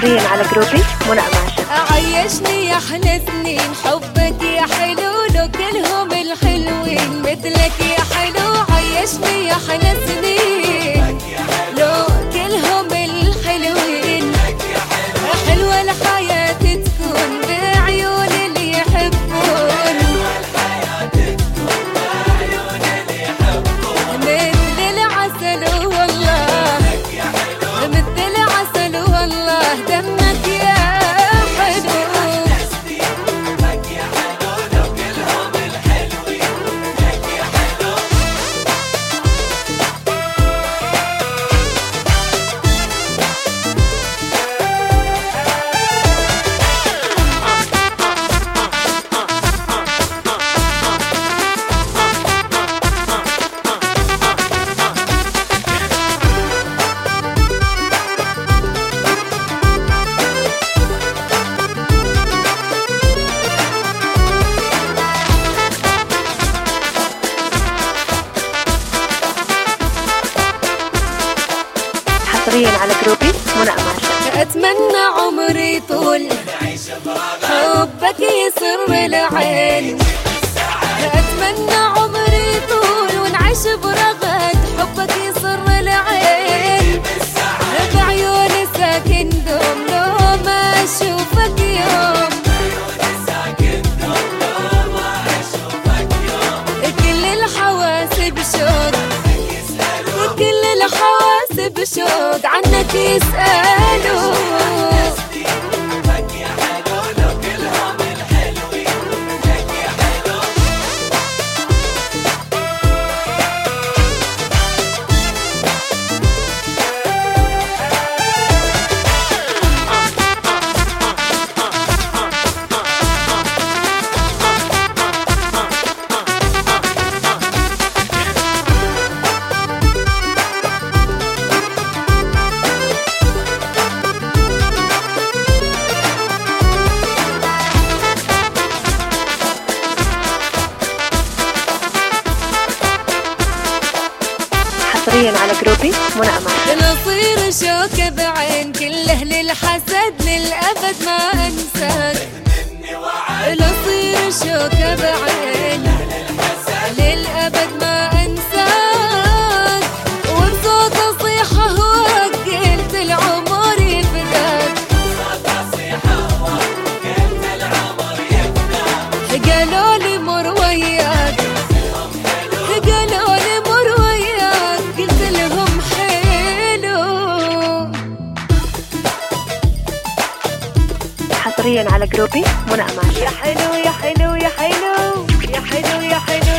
حصريا على جروبي. منى أماشة. عيشني يا أحلى سنين حبك يا حلو لو كلهم الحلوين. مثلك يا حلو عيشني يا أحلى سنين حصريا على جروبي. منى أماشة أتمنى عمري طول. حبك يسر العين. أتمنى عمري طول ونعيش برغد. حبك يسر بشوق عنك يسألوا. حصريا على جروبي. منى أماشة نصير شوكة بعين كل أهل الحسد للأبد ما أنساك. نصير شوكة بعين حصريا على جروبي منى أماشة يا حلو يا حلو يا حلو يا حلو يا حلو.